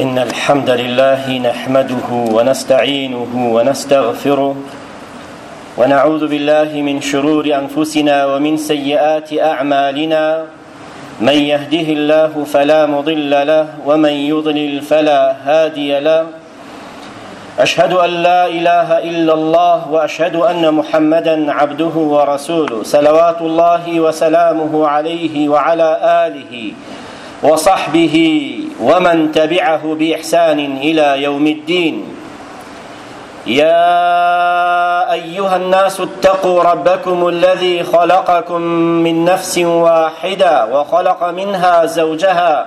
إن الحمد لله نحمده ونستعينه ونستغفره ونعوذ بالله من شرور أنفسنا ومن سيئات أعمالنا من يهده الله فلا مضل له ومن يضلل فلا هادي له أشهد أن لا إله إلا الله وأشهد أن محمدا عبده ورسوله صلوات الله وسلامه عليه وعلى آله وعلى آله وصحبه ومن تبعه بإحسان إلى يوم الدين يا أيها الناس اتقوا ربكم الذي خلقكم من نفس واحدة وخلق منها زوجها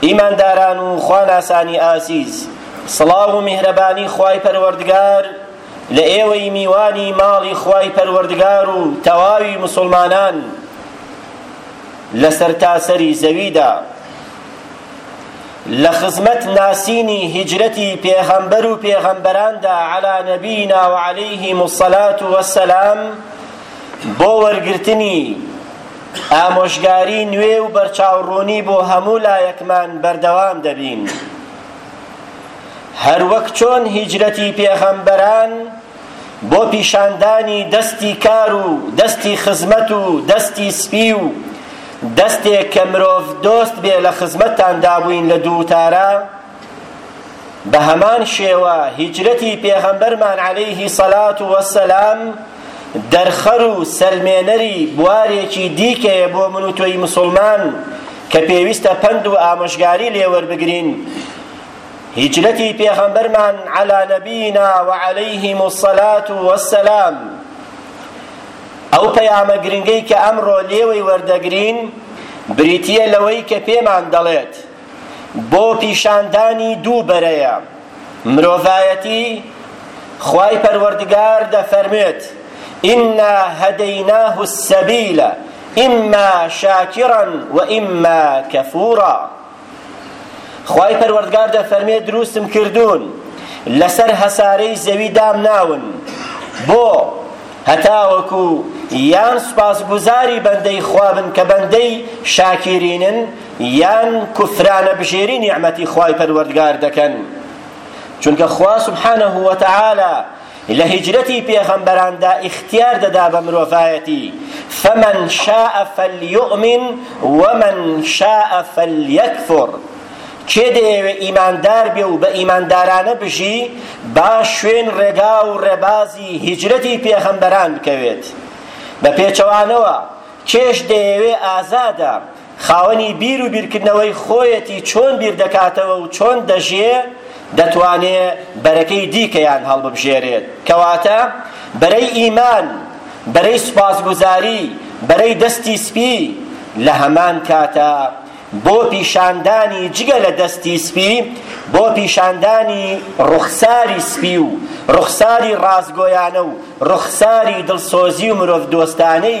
ئیمانداران و خواناسانی ئازیز سڵاو و میهرەبانی خوای پەروەردگار لە ئێوەی میوانی ماڵی خوای پەروەردگار و تەواوی مسلمانان لە سەرتاسەری زەویدا لە خزمەت ناسینی هیجرەتی پێغەمبەر و پێغەمبەراندا عەلا نەبینا و عەلەیهیم الصلاة والسلام بۆ وەرگرتنی ئامۆژگاری نوێ و بەرچاوڕوونی بۆ هەموو لایەکمان بەردەوام دەبین هەروەک چۆن هیجرەتی پێغەمبەران بۆ پیشاندانی دەستی کار و دەستی خزمەت و دەستی سپی و دەستێک کە مرۆڤ دۆست بێ لە خزمەتتان دابووین لە دووتارە بەهەمان شێوە هیجرەتی پێغەمبەرمان عەلەیه سەلات وەسەلام دەرخەر و سەلمێنەری بوارێکی دیکەیە بۆ من و تۆی مسلمان کە پێویستە پەند و ئامۆژگاری لێ وەربگرین هیجرەتی پێغەمبەرمان عەلا نەبینا و عەلەیهم الصلاة والسلام ئەو پەیامە گرنگەی کە ئەمڕۆ لێوەی وەردەگرین بریتییە لەوەی کە پێمان دەڵێت بۆ پیشاندانی دوو بەرەیە مرۆڤایەتی خوای پەروەردگار دەفەرموێت ئینا هەدەیناه السەبیلە ئیما شاکرا و ئیما کەفورا خوای پەروەردگار دەفەرمێ دروستم کردوون لەسەر هەسارەی زەوی دامناون بۆ هەتاوەکو یان سوپاسگوزاری بەندەی خوابن کە بەندەی شاکیرینن یان کوفرانە بژێری نیعمەتی خوای پەروەردگار دەکەن چونکە خوا سبحانه وتعالى لە هجرەتی پێغەمبەراندا اختیار دەدا بە مرۆڤایەتی فمن شاء فلیؤمن ومن شاء فلیکفر کێ دەیەوێ ئیماندار بێ و بە ئیماندارانە بژی با شوێن ڕێگا و ڕێبازی هجرەتی پێغەمبەران بکەوێت بە پێچەوانەوە کێش دەیەوێ ئازادە خاوەنی بیر و بیرکردنەوەی خۆیەتی چۆن بیر دەکاتەوە و چۆن دەژێ دەتوانێ بەرەکەی دیکەیان هەڵببژێرێت کەواتە بەرەی ئیمان بەرەی سوپاسگوزاری بەرەی دەستی سپی لە هەمان کاتا بۆ پیشاندانی جگە لە دەستی سپی بۆ پیشاندانی ڕوخساری سپی و ڕوخساری ڕازگۆیانە و ڕوخساری دڵسۆزی و مرۆڤ دۆستانەی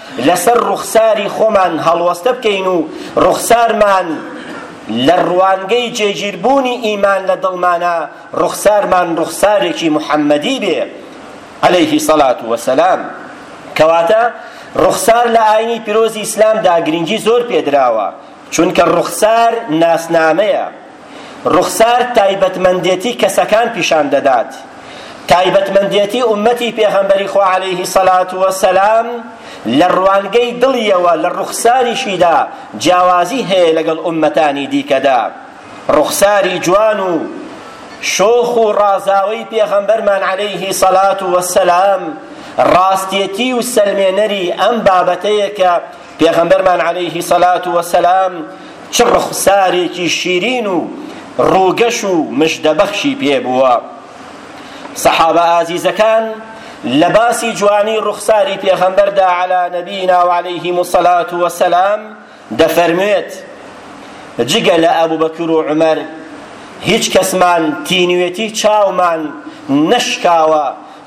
لەسەر ڕوخساری خۆمان هەڵوەستە بکەین و ڕوخسارمان لە ڕوانگەی جێگیربوونی ئیمان لە دڵمانە ڕوخسارمان ڕوخسارێکی محەممەدی بێ عەلەیهی سەڵات وەسەلام کەواتە ڕوخسار لە ئاینی پیرۆزی ئیسلامدا گرنگی زۆر پێدراوە چونکە ڕوخسار ناسنامەیە ڕوخسار تایبەتمەندێتی کەسەکان پیشان دەدات تایبەتمەندێتی ئومەتی پێغەمبەری خوا عەلەیه سەلات وەسەلام لە ڕوانگەی دڵیەوە لە ڕوخساریشیدا جیاوازی هەیە لەگەڵ ئومەتانی دیکەدا ڕوخساری جوان و شۆخ و ڕازاوەی پێغەمبەرمان عەلەیه سەلات وەسەلام ڕاستێتی و سەلمێنەری ئەم بابەتەیە کە پێغەمبەرمان عەلەیه سەلات وەسەلام چ ڕوخسارێکی شیرین و ڕووگەش و مژدەبەخشی پێ بووە سەحابە ئازیزەکان لە باسی جوانی ڕوخساری پێغەمبەردا عەلا نەبینا و عەلەیهیم و سەلات و سەلام دەفەرموێت جگە لە ئەبوبەکر و عومەر هیچ کەسمان تینوێتی چاومان نەشکاوە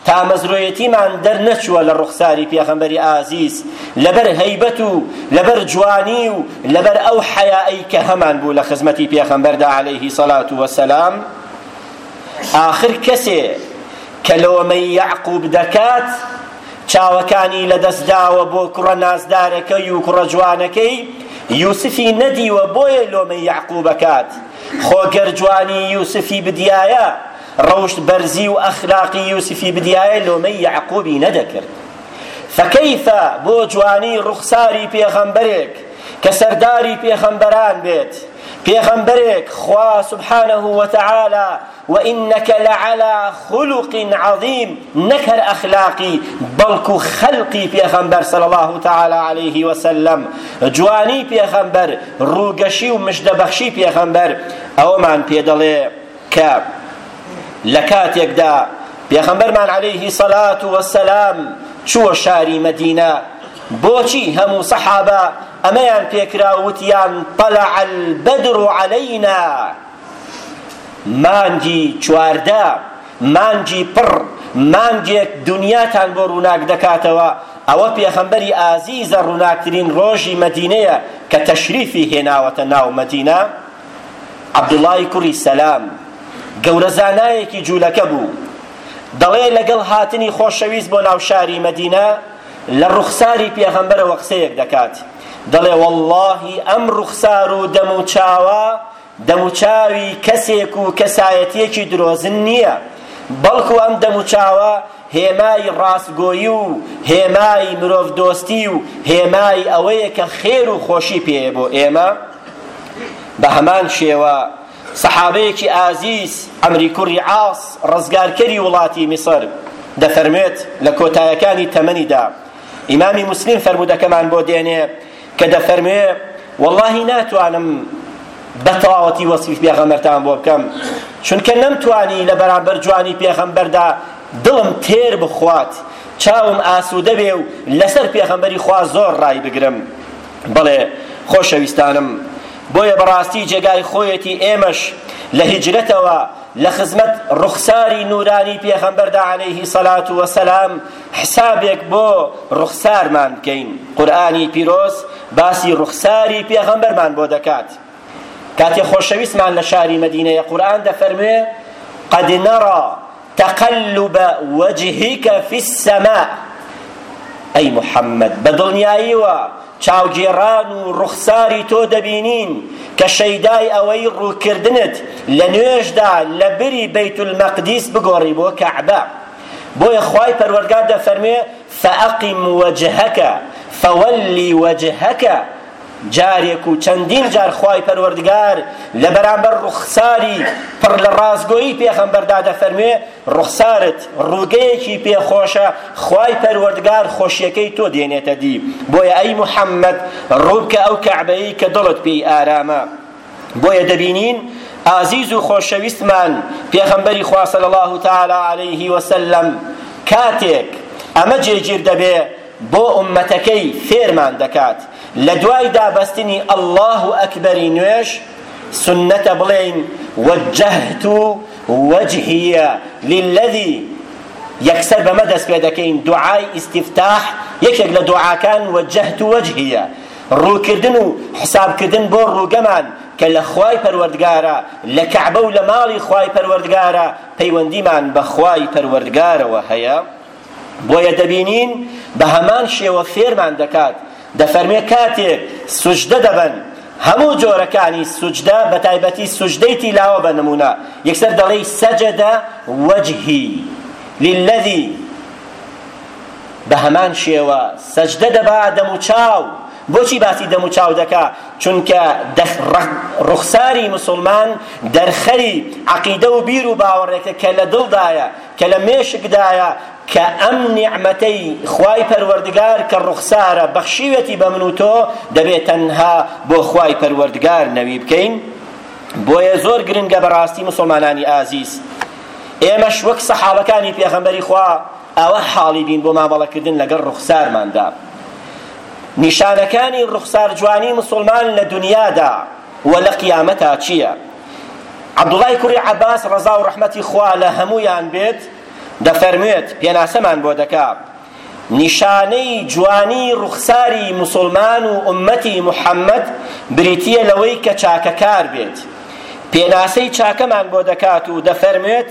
تامەزرۆیەتیمان دەرنەچووە لە ڕوخساری پێغەمبەری ئازیز لەبەر هەیبەت و لەبەر جوانی و لەبەر ئەو حەیائەی کە هەمان بوو لە خزمەتی پێغەمبەردا عەلەیهی سەڵات وەسەلام ئاخر کەسێ کە لۆمەی یەعقوب دەکات چاوەکانی لەدەست داوە بۆ کوڕە نازدارەکەی و کوڕە جوانەکەی یوسفی نەدیوە بۆیە لۆمەی یەعقوبەکات خۆ گەر جوانی یوسفی بدیایە ڕەوشت بەرزی و ئەخلاقی یوسفی بدیایە لۆمەی یەعقوبی نەدەکرد فەکەیفە بۆ جوانی ڕوخساری پێغەمبەرێک کە سەرداری پێغەمبەران بێت پێغەمبەرێک خوا سبحانه وتعالى وإنك لعلى خلق عظيم نەک هەر ئەخلاقی بەڵکو خەلقی پێغەمبەر صلى الله تعالى عليه وسلم جوانی پێغەمبەر ڕووگەشی و مژدەبەخشی پێغەمبەر ئەوەمان پێ دەڵێ کە لە کاتێکدا پێغەمبەرمان عەلەیهی سەلات وەسەلام چووە شاری مەدینە بۆچی هەموو سەحابە ئەمەیان پێکرا وتیان طلع البدر علینا مانگی چواردە مانگی پڕ مانگێک دنیاتان بۆ ڕووناک دەکاتەوە ئەوە پێخەمبەری ئازیزە ڕووناکترین ڕۆژی مەدینەیە کە تەشریفی هێناوەتە ناو مەدینە عەبدوڵڵای کوڕی سەلام گەورە زانایەکی جوولەکە بوو دەڵێ لەگەڵ هاتنی خۆشەویست بۆ ناو شاری مەدینە لە ڕوخساری پێغەمبەرەوە قسەیەک دەکات دەڵێ واللهی ئەم ڕوخسار و دەم و چاوە دەم و چاوی کەسێک و کەسایەتیەکی درۆزن نییە بەڵکو ئەم دەم و چاوە هێمای ڕاستگۆیی و هێمای مرۆڤ دۆستی و هێمای ئەوەیە کە خێر و خۆشی پێیە بۆ ئێمە بە هەمان شێوە سەحابەیەکی ئازیز عەمری کوڕی عاس ڕزگارکەری وڵاتی میسر دەفەرموێت لە کۆتایەکانی تەمەنیدا ئیمامی مسلیم فەرمودەکەمان بۆ دێنێ کە دەفەرموێ واللهی ناتوانم بە تەواوەتی وەسفی پێغەمبەرتان بۆ بکەم چونکە نەمتوانی لە بەرامبەر جوانی پێغەمبەردا دڵم تێر بخوات چاوم ئاسوودە بێ و لەسەر پێغەمبەری خوا زۆر ڕای بگرم بەڵێ خۆشەویستانم بۆیە بەڕاستی جێگای خۆیەتی ئێمەش لە هیجرەتەوە لە خزمەت ڕوخساری نورانی پێغەمبەردا عەلەیهی سەلات وەسەلام حسابێک بۆ ڕوخسارمان بکەین قورئانی پیرۆز باسی ڕوخساری پێغەمبەرمان بۆ دەکات کاتێ خۆشەویستمان لە شاری مەدینەیە قورئان دەفەرموێ قد نرى تقلب وجهک فی السماء ئەی محمد بە دڵنیاییەوە چاوگێڕان و ڕوخساری تۆ دەبینین کە شەیدای ئەوەی ڕووکردنت لە نوێژدا لە بری بەیت المەقدیس بگۆڕی بۆ کەعبە بۆیە خوای پەروەردگار دەفەرموێ فأقم وجهك فولی وجهك جارێک و چەندین جار خوای پەروەردگار لە بەرامبەر ڕوخساری پڕ لە ڕاستگۆیی پێغەمبەردا دەفەرموێ ڕوخسارت ڕووگەیەکی پێخۆشە خوای پەروەردگار خۆشیەکەی تۆ دێنێتە دی بۆیە ئەی محەممەد ڕووبکە ئەو کەعبەیی کە دڵت پێی ئارامە بۆیە دەبینین ئازیز و خۆشەویستمان پێغەمبەری خوا صلی الله تعالی علیه وسلم کاتێک ئەمە جێگیر دەبێ بۆ ئوممەتەکەی فێرمان دەکات لە دوای دابەستنی اللە اکبری نوێژ سوننەتە بڵێین وجهت وجهی للذی یەکسەر بەمە دەست پێ دەکەین دوعای ئیستفتاح یەکێک لە دوعاکان وجهت وجهیە ڕووکردن و حسابکردن بۆ ڕووگەمان کە لە خوای پەروەردگارە لە کەعبە و لە ماڵی خوای پەروەردگارە پەیوەندیمان بە خوای پەروەردگارەوە هەیە بۆیە دەبینین بە هەمان شێوە فێرمان دەکات دەفەرمێ کاتێک سوجدە دەبن هەموو جۆرەکانی سوجدە بە تایبەتی سوجدەی تیلاوە بە نمونە یەکسەر دەڵێی سەجدە وەجهی للذی بە هەمان شێوە سەجدە دەبا دەموچاو بۆچی باسی دەموچاو دەکا چونکە ڕوخساری مسلمان دەرخەری عقیدە و بیر و باوەڕێکە کە لە دڵدایە کە لە مێشکدایە کە ئەم نیعمەتەی خوای پەروەردگار کە ڕوخسارە بەخشیوێتی بە من و تۆ دەبێت تەنها بۆ خوای پەروەردگار نەوی بکەین بۆیە زۆر گرنگە بەڕاستی مسلمانانی ئازیز ئێمەش وەک سەحابەکانی پێغەمبەری خوا ئەوە حاڵی بین بۆ مامەڵەکردن لەگەڵ ڕوخسارماندا نیشانەکانی ڕوخسار جوانی مسلمان لە دنیادا وە لە قیامەتا چیە عبداللەی کوڕی عباس ڕەزا و ڕەحمەتی خوا لە هەموویان بێت دەفەرموێت پێناسەمان بۆ دەکا نیشانەی جوانی ڕوخساری مسلمان و ئومەتی محەممەد بریتیە لەوەی کە چاکەکار بێت پێناسەی چاکەمان بۆ دەکات و دەفەرموێت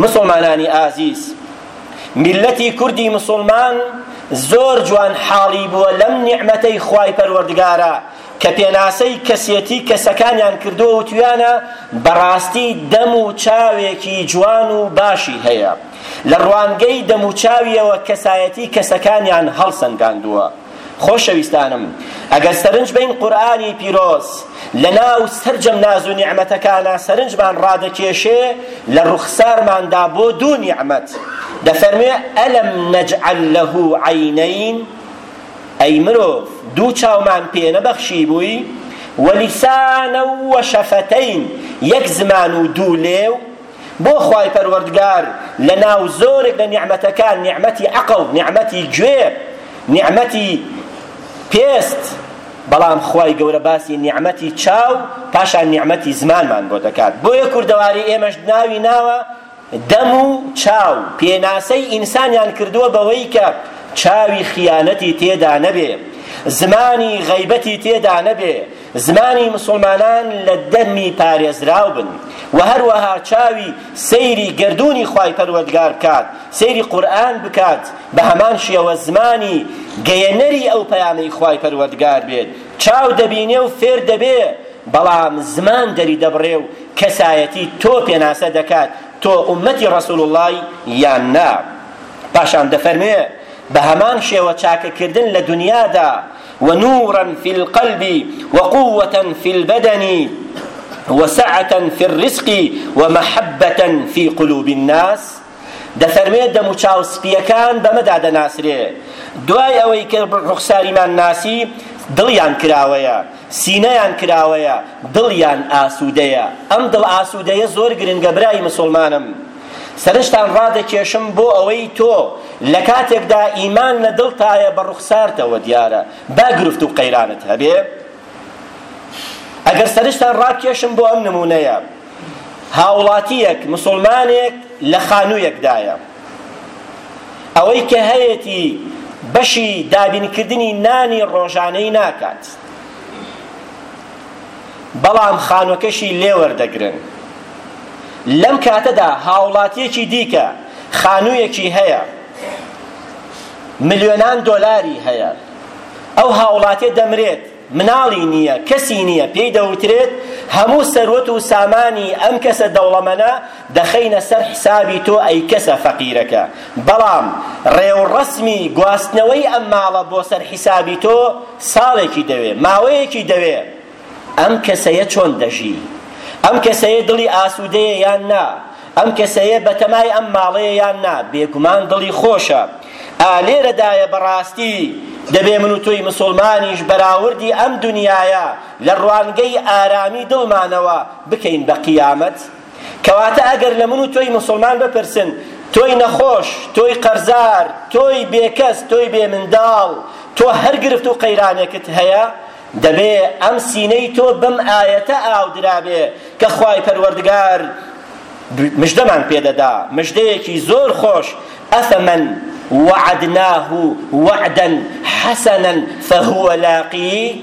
مسوڵمانانی ئازیز میللەتی کوردی مسوڵمان زۆر جوان حاڵی بووە لەم نیعمەتەی خوای پەروەردگارە کە پێناسەی کەسێتی کەسەکانیان کردووە و تویانە بەڕاستی دەم و چاوێکی جوان و باشی هەیە لە ڕوانگەی دەم و چاویەوە کەسایەتی کەسەکانیان هەڵسەنگاندووە خۆشەویستانم ئەگەر سەرنج بەین قورئانی پیرۆز لەناو سەرجەم ناز و نیعمەتەکانا سەرنجمان ڕادەکێشێ لە ڕوخسارماندا بۆ دوو نیعمەت دەفەرموێ ئەلەم نەجعەل لەه عەینەین ئەی مرۆڤ دوو چاومان پێ نەبەخشی بووی وەلیسانە وەشەفەتەین یەک زمان و دوو لێو بۆ خوای پەروەردگار لەناو زۆرێک لە نیعمەتەکان نیعمەتی عەقڵ نیعمەتی گوێ نیعمەتی پێست بەڵام خوای گەورە باسی نیعمەتی چاو پاشان نیعمەتی زمانمان بۆ دەکات بۆیە کوردەواری ئێمەش ناوی ناوە دەم و چاو پێناسەی ئینسانیان کردووە بەوەی کە چاوی خیانەتی تێدا نەبێ زمانی غەیبەتی تێدا نەبێ زمانی مسوڵمانان لە دەمی پارێزراو بن و هەروەها چاوی سەیری گەردوونی خوای پەروەردگار بکات سەیری قورئان بکات بە هەمان شێوە زمانی گەیەنەری ئەو پەیامەی خوای پەروەردگار بێت چاو دەبینێ و فێر دەبێ بەڵام زمان دەری دەبڕێ و کەسایەتی تۆ پێناسە دەکات تۆ ئومەتی ڕسول اللهی یان نا پاشان دەفەرموێ بە هەمان شێوە چاکەکردن لە دنیادا و نورا فی القلب و قوة فی البدن و سعة فی الرزق و محبة فی قلوب الناس دەفەرمێ دەموچاو سپییەکان بەمەدا دەناسرێ دوای ئەوەی کە ڕوخساریمان ناسی دڵیان کراوەیە سینەیان کراوەیە دڵیان ئاسوودەیە ئەم دڵ ئاسوودەیە زۆر گرنگە برای مسوڵمانم سەرنجتان ڕادەکێشم بۆ ئەوەی تۆ لە کاتێکدا ئیمان لە دڵتایە بە ڕوخسارتەوە دیارە با گرفت و قەیرانت هەبێ ئەگەر سەرنجتان ڕاکێشم بۆ ئەم نمونەیە هاوڵاتیەک مسلمانێک لە خانوویەکدایە ئەوەی کە هەیەتی بەشی دابینکردنی نانی ڕۆژانەی ناکات بەڵام خانووەکەشی لێ وەردەگرن. لەم کاتەدا هاوڵاتیەکی دیکە خانوویەکی هەیە ملیۆنان دۆلاری هەیە ئەو هاوڵاتێ دەمرێت مناڵی نییە کەسی نییە پێی دەوترێت هەموو سەروەت و سامانی ئەم کەسە دەوڵەمەنە دەخەینە سەر حسابی تۆ ئەی کەسە فەقیرەکە بەڵام ڕێوڕەسمی گواستنەوەی ئەم ماڵە بۆ سەر حسابی تۆ ساڵێکی دەوێ ماوەیەکی دەوێ ئەم کەسەیە چۆن دەژی ئەم کەسەیە دڵی ئاسوودەیە یان نا ئەم کەسەیە بەتەمای ئەم ماڵەیە یان نا بێگومان دڵی خۆشە ئا لێرەدایە بەڕاستی دەبێ من و تۆی مسوڵمانیش بەراوردی ئەم دنیایە لە ڕوانگەی ئارامی دڵمانەوە بکەین بە قیامەت کەواتە ئەگەر لە من و تۆی موسڵمان بپرسن تۆی نەخۆش، تۆی قەرزار، تۆی بێکەس، تۆی بێ منداڵ، تۆ هەر گرفت و قەیرانێکت هەیە، دەبێ ئەم سینەی تۆ بەم ئایەتە ئاو درابێ کە خوای پەروەردگار مژدەمان پێدەدا، مژدەیەکی زۆر خۆش، ئەفەمەن وعدناه وعدا حسنا فهو لاقی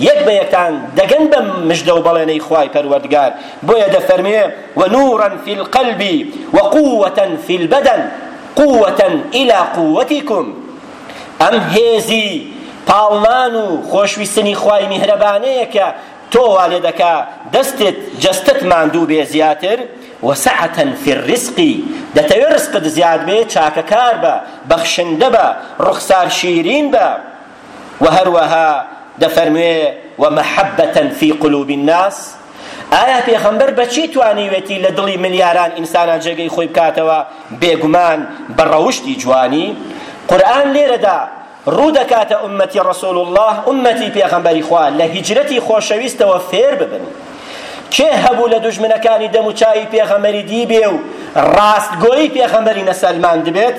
یەک بە یەکتان دەگەن بەم مژدە و بەڵێنەی خوای پەروەردگار بۆیە دەفەرموێ ونورا فی القلب وقوة فی البدن قوة الى قوتکم ئەم هێزی پاڵنان و خۆشویستنی خوای میهرەبانەیە کە تۆ وا لێ دەکا دەستت جەستەت ماندوو بێ زیاتر وسعة فی الرزق دەتەوێ رزقت زیاد بێ چاکەکار بە بەخشندە بە ڕوخسار شیرین بە و هەروەها دەفەرموێ، ومحبە فی قلوب الناس، ئایا پێخەمبەر بەچی توانیوێتی لە دڵی ملیاران ئینسانا جێگەی خۆی بکاتەوە بێگومان بە ڕەوشتی جوانی؟ قورئان لێرەدا ڕوودەکاتە ئوممەتی ڕەسول اللە ئوممەتی پێخەمبەری خوا لە هیجرەتی خۆشەویستەوە فێر ببن کێ هەبوو لە دوژمنەکانی دەموچاوی پێخەمبەری دیبێ و ڕاستگۆی پێخەمبەری نەسەلماندبێت؟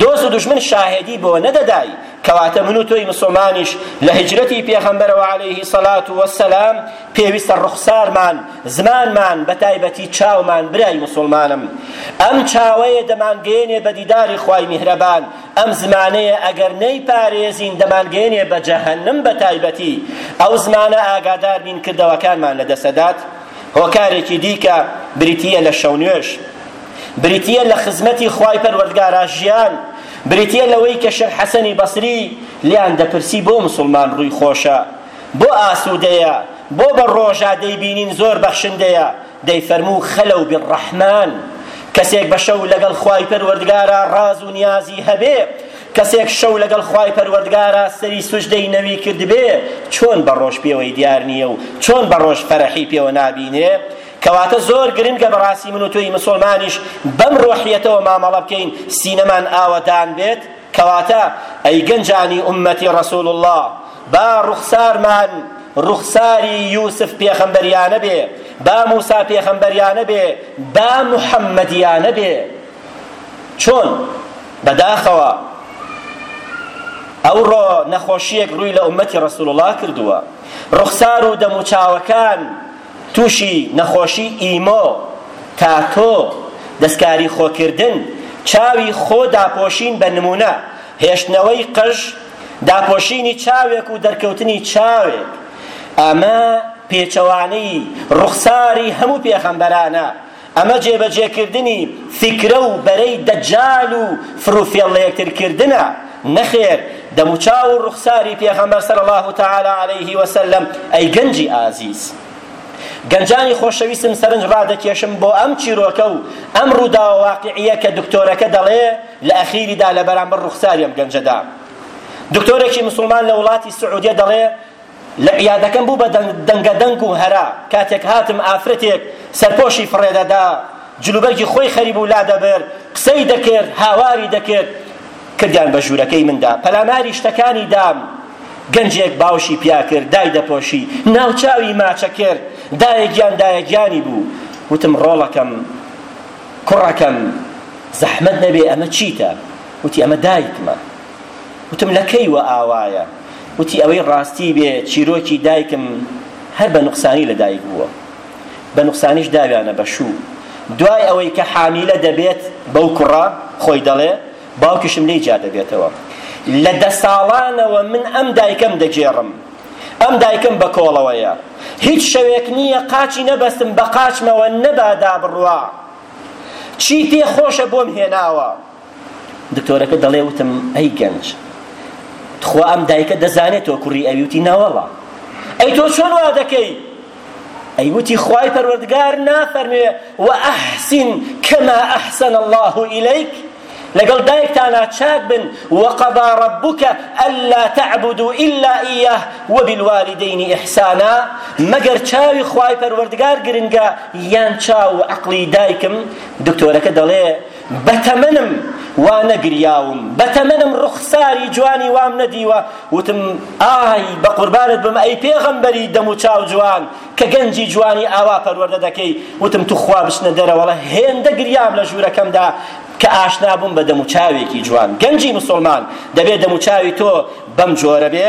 دۆست و دژمن شاهێدی بۆ نەدەدای کەواتە من و تۆی مسلمانیش لە هجرەتی پێغەمبەرەوە عەلەیه سەلات وەسەلام پێویستە ڕوخسارمان زمانمان بە تایبەتی چاومان برای مسلمانم ئەم چاوەیە دەمانگەێنێ بە دیداری خوای میهرەبان ئەم زمانەیە ئەگەر نەیپارێزین دەمانگەێنێ بە جەهەنم بە تایبەتی ئەو زمانە ئاگادار بین کردەوەکانمان لەدەسەدات هۆکارێکی دیکە بریتییە لە شەونوێژ بریتییە لە خزمەتی خوای پەروەردگارا ژیان، بریتییە لەوەی کە شێخ حەسەنی بەسری لێیان دەپرسی بۆ موسڵمان ڕووی خۆشە؟ بۆ ئاسوودەیە؟ بۆ بە ڕۆژا دەیبینین زۆر بەخشندەیە؟ دەیفەرموو خلو بالرحمن، کەسێک بە شەو لەگەڵ خوای پەروەردگارا ڕاز و نیازی هەبێ، کەسێک شەو لەگەڵ خوای پەروەردگارا سەری سوجدەی نەوی کردبێ، چۆن بە ڕۆژ پێوەی دیار نییە و چۆن بە ڕۆژ فەرحی پێوە نابینرێ؟ کەواتە زۆر گرنگە بەڕاستی من و تۆی مسوڵمانیش بەم ڕۆحیەتەوە مامەڵە بکەین سینەمان ئاوەدان بێت کەواتە ئەی گەنجانی ئومەتی ڕەسوڵ اللە با ڕوخسارمان ڕوخساری یوسف پێخەمبەریانە بێ با موسا پێخەمبەریانە بێ با محەممەدیانە بێ چۆن بەداخەوە ئەوڕۆ نەخۆشیەک ڕووی لە ئومەتی ڕسول الله کردووە ڕوخسار و دەموچاوەکان تووشی نەخۆشی ئیمۆ، تاتۆ، دەستکاری خۆکردن، چاوی خۆ داپۆشین بە نموونە، هێشتنەوەی قژ، داپۆشینی چاوێک و دەرکەوتنی چاوێک، ئەمە پێچەوانەی ڕوخساری هەموو پێخەمبەرانە، ئەمە جێبەجێکردنی فیکرە و بەرەی دەجال و فروفێڵ لەیەکترکردنە، نەخێر دەموچاو و ڕوخساری پێغەمبەر صلی اللە تعالی علیه وسلم، ئەی گەنجی ئازیز. گەنجانی خۆشەویستم سەرنج ڕادەکێشم بۆ ئەم چیرۆکە و ئەم ڕووداوە واقیعییە کە دکتۆرەکە دەڵێ لە ئەخیریدا لەبەرامبەر ڕوخساری ئەم گەنجەدا دکتۆرێکی مسوڵمان لە وڵاتی سعودیە دەڵێ، لە عیادەکەم بوو بە دەنگەدەنگ و هەرا کاتێک هاتم ئافرەتێک سەرپۆشی فڕێدەدا جلوبەرگی خۆی خەریبوو لادەبرد قسەی دەکرد هاواری دەکرد کردیان بە ژوورەکەی مندا پەلاماری شتەکانی دام گەنجێک باوشی پیاکرد دای دەپۆشی ناوچاوی ماچە کرد دایەگیان دایەگیانی بوو وتم ڕۆڵەکەم کوڕەکەم زەحمەت نەبێ ئەمە چیتە وتی ئەمە دایکمە وتم لە کەیوە ئاوایە وتی ئەوەی ڕاستی بێ چیرۆکی دایکم هەر بە نوقسانی لە دایک بووە بە نوقسانیش داویانە بە شوو دوای ئەوەی کە حامیلە دەبێت بەو کوڕە خۆی دەڵێ باوکیشم لێی جیا دەبێتەوە لە دە ساڵانەوە من ئەم دایکەم دەگێڕم ئەم دایکم بە کۆڵەوەیە هیچ شەوێک نییە قاچی نەبەستم بە قاچمەوە نەبادا بڕوا چی پێ خۆشە بۆم هێناوە دکتۆرەکە دەڵێ وتم ئەی گەنج تخوا ئەم دایکە دەزانێت تۆ کوڕی ئەوی وتی ناوەڵا ئەی تۆ چۆن وا دەکەی ئەی وتی خوای پەروەردگار نافەرموێ و ئەحسین کەما ئەحسن الله ئیلیک لەگەڵ دایکتانا چاک بن وقضا ربك الا تعبدوا الا اياه وبالوالدين احسانا مەگەر چاوی خوای پەروەردگار گرنگە یان چاو عقلی دایکم دکتۆرەکە دەڵێ بەتەمەنم وا نەگریاوم بەتەمەنم ڕوخساری جوانی وام نەدیوە وتم ئای بەقوربانت بم ئەی پێغەمبەری دەم و چاو جوان کە گەنجی جوانی ئاوا پەروەردە دەکەی وتم توخوا بچنە دەرەوەڵە هێندە گریام لە ژوورەکەمدا کە ئاشنا بووم بە دەم و چاوێکی جوان گەنجی مسوڵمان دەبێ دەم و چاوی تۆ بەم جۆرە بێ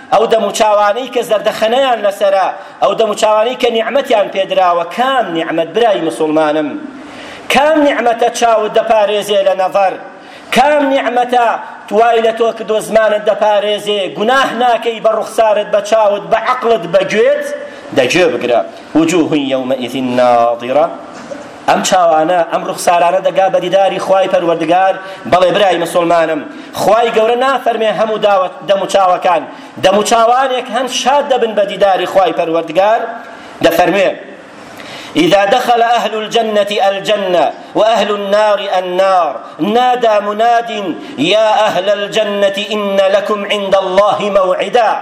ئەو دەموچاوانەی کە زەردەخەنەیان لەسەرە ئەو دەموچاوانەی کە نیعمەتیان پێدراوە کام نیعمەت برای مسوڵمانم کام نیعمەتە چاوت دەپارێزێ لە نەڤەر کام نیعمەتە توای لە تۆ کردۆ زمانت دەپارێزێ گوناه ناکەی بە ڕوخسارت بە چاوت بە عەقڵت بە گوێت دەگوێ بگرە وجوه یومئذ ناظرە ئەم چاوانە ئەم ڕوخسارانە دەگا بە دیداری خوای پەروەردگار بەڵێ برای مسوڵمانم خوای گەورە نافەرمێ هەموو داوە دەموچاوەکان دەموچاوانێک هەن شاد دەبن بە دیداری خوای پەروەردگار دەفەرمێ إذا دخل أهل الجنة الجنة وأهل النار النار نادى مناد يا أهل الجنة إن لكم عند الله موعدا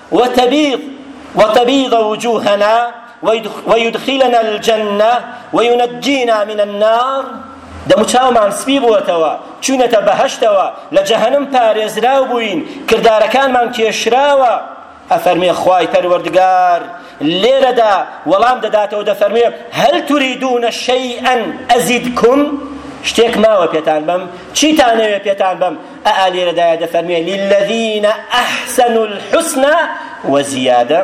وتبیض وتبیض وجوهنا ویدخلنا الجنە وینجینا من النار دەموچاومان سپی بووەتەوە چوینەتە بەهەشتەوە لە جەهەنم پارێزراو بووین کردارەکانمان کێشراوە ئەفەرمێ خوای پەروەردگار لێرەدا وەڵام دەداتەوە دەفەرمێ هەل توریدونە شەیئەن ئەزیدکم شتێک ماوە پێتان بەم چیتانەوێ پێتان بەم ئا لێرەدایە دەفەرمێ للذین احسنوا الحسنى وزیادە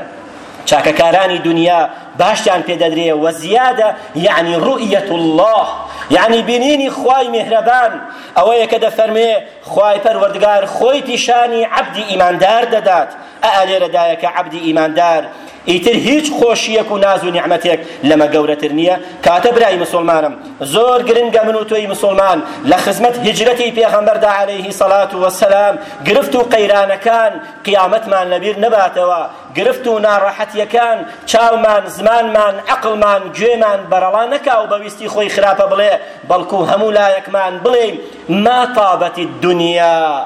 چاکەکارانی دنیا باشیان پێدەدرێ وەزیادە یعنی ڕوئیەت الله یعنی بینینی خوای مهرەبان ئەوەیە کە دەفەرمێ خوای پەروەردگار خۆی پیشانی عەبدی ئیماندار دەدات ئا لێرەدایە کە عەبدی ئیماندار ئیتر هیچ خۆشیەک و ناز و نیعمەتێک لەمە گەورەتر نییە کاتە برای مسوڵمانم زۆر گرنگە من و تۆی مسوڵمان لە خزمەت هجرەتی پێغەمبەردا عەلەیه سەڵات وەسەلام گرفت و قەیرانەکان قیامەتمان لەبیر نەباتەوە گرفت و ناڕەحەتیەکان چاومان زمانمان عەقڵمان گوێمان بەرەڵا نەکا و بەویستی خۆی خراپە بڵێ بەڵکو هەموو لایەکمان بڵێین ما طابت الدنیا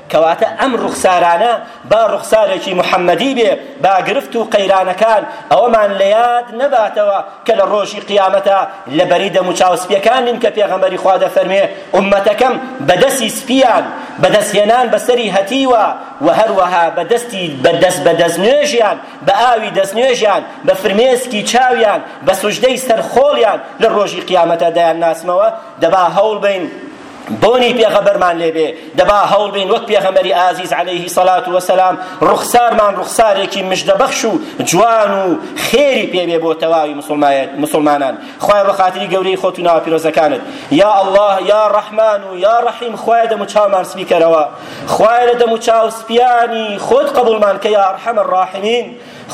کەواتە ئەم ڕوخسارانە با ڕوخسارێکی محەمەدی بێ با گرفت و قەیرانەکان ئەوەمان لە یاد نەباتەوە کە لە ڕۆژی قیامەتا لە بەری دەموچاو سپیەکان نین کە پێغەمبەری خوا دەفەرموێ ئوممەتەکەم بە دەسی سپیان بەدەست هێنان بەسەری هەتیوە و هەروەها بە دەستی بە دەست بە دەست نوێژیان بە ئاوی دەست نوێژیان بە فرمێسکی چاویان بە سوژدەی سەر خۆڵیان لە ڕۆژی قیامەتا دەیان ناسمەوە دەبا هەوڵ بین بۆنی پێغەمبەرمان لێبێ دەبا هەوڵ بین وەک پێغەمبەری ئازیز عەلەیه سەلات وسەلام ڕوخسارمان ڕوخسارێکی مژدەبەخش و جوان و خێری پێبێ بۆ تەواوی مسلمانان خوایە بە خاتری گەورەی خۆت و ناوە پیرۆزەکانت یا الله یا ڕەحمان و یا ڕەحیم خوایە دەم و چاومان سپی کەرەوە خوایە لە دەم و چاو سپیانی خۆت قبوڵمان کە یا ئەرحەمە ڕاحمین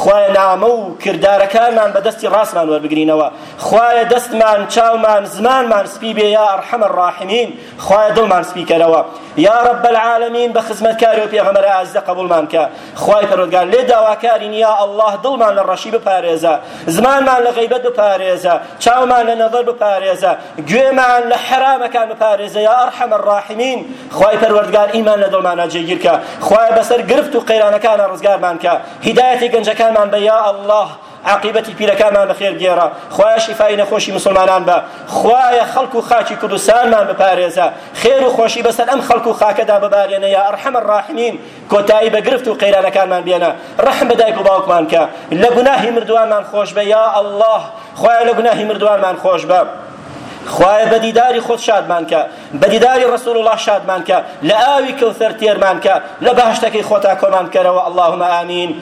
خوایە نامە و کردارەکانمان بە دەستی ڕاستمان وەربگرینەوە خوایە دەستمان چاومان زمانمان سپی بێ یا ئەرحەم الراحمین خوایە دڵمان سپی کەرەوە یا رب العالمین بە خزمەتکاری و پێغەمبەر ئازدە قبولمان کە خوای پەروەردگار لێ داواکارین یا الله دڵمان لە ڕەشی بپارێزە زمانمان لە غیبەت بپارێزە چاومان لە نەظر بپارێزە گوێمان لە حرامەکان بپارێزە یا ئەرحەم الراحمین خوای پەروەردگار ئیمان لە دڵمانا جێگیر کە خوایە بەسەر گرفت و قەیرانەکانە ڕزگارمان کە هیدایەتی گەنجەکانمان بە یا ئەڵڵاه عاقبەتی پیرەکانمان بەخێر گێڕە خوایە شیفای نەخۆشی مسلمانان بە خوایە خەڵک و خاکی کوردستانمان بپارێزە خێر و خۆشی بەسەر ئەم خەڵک و خاکەدا ببارێنە یا ئەرحەم الراحمین کۆتایی بە گرفت و قەیرانەکانمان بێنە ڕەحم بە دایک و باوکمان کە لە گوناهی مردووانمان خۆش بە یا ئەڵڵاه خوایە لە گوناهی مردووانمان خۆش بە خوایە بە دیداری خۆت شادمان کە بە دیداری رسول اللە شادمان کە لە ئاوی کەوثەر تێرمان کە لە بەهەشتەکەی خۆتا کۆمان بکەرەوە اللهم آمین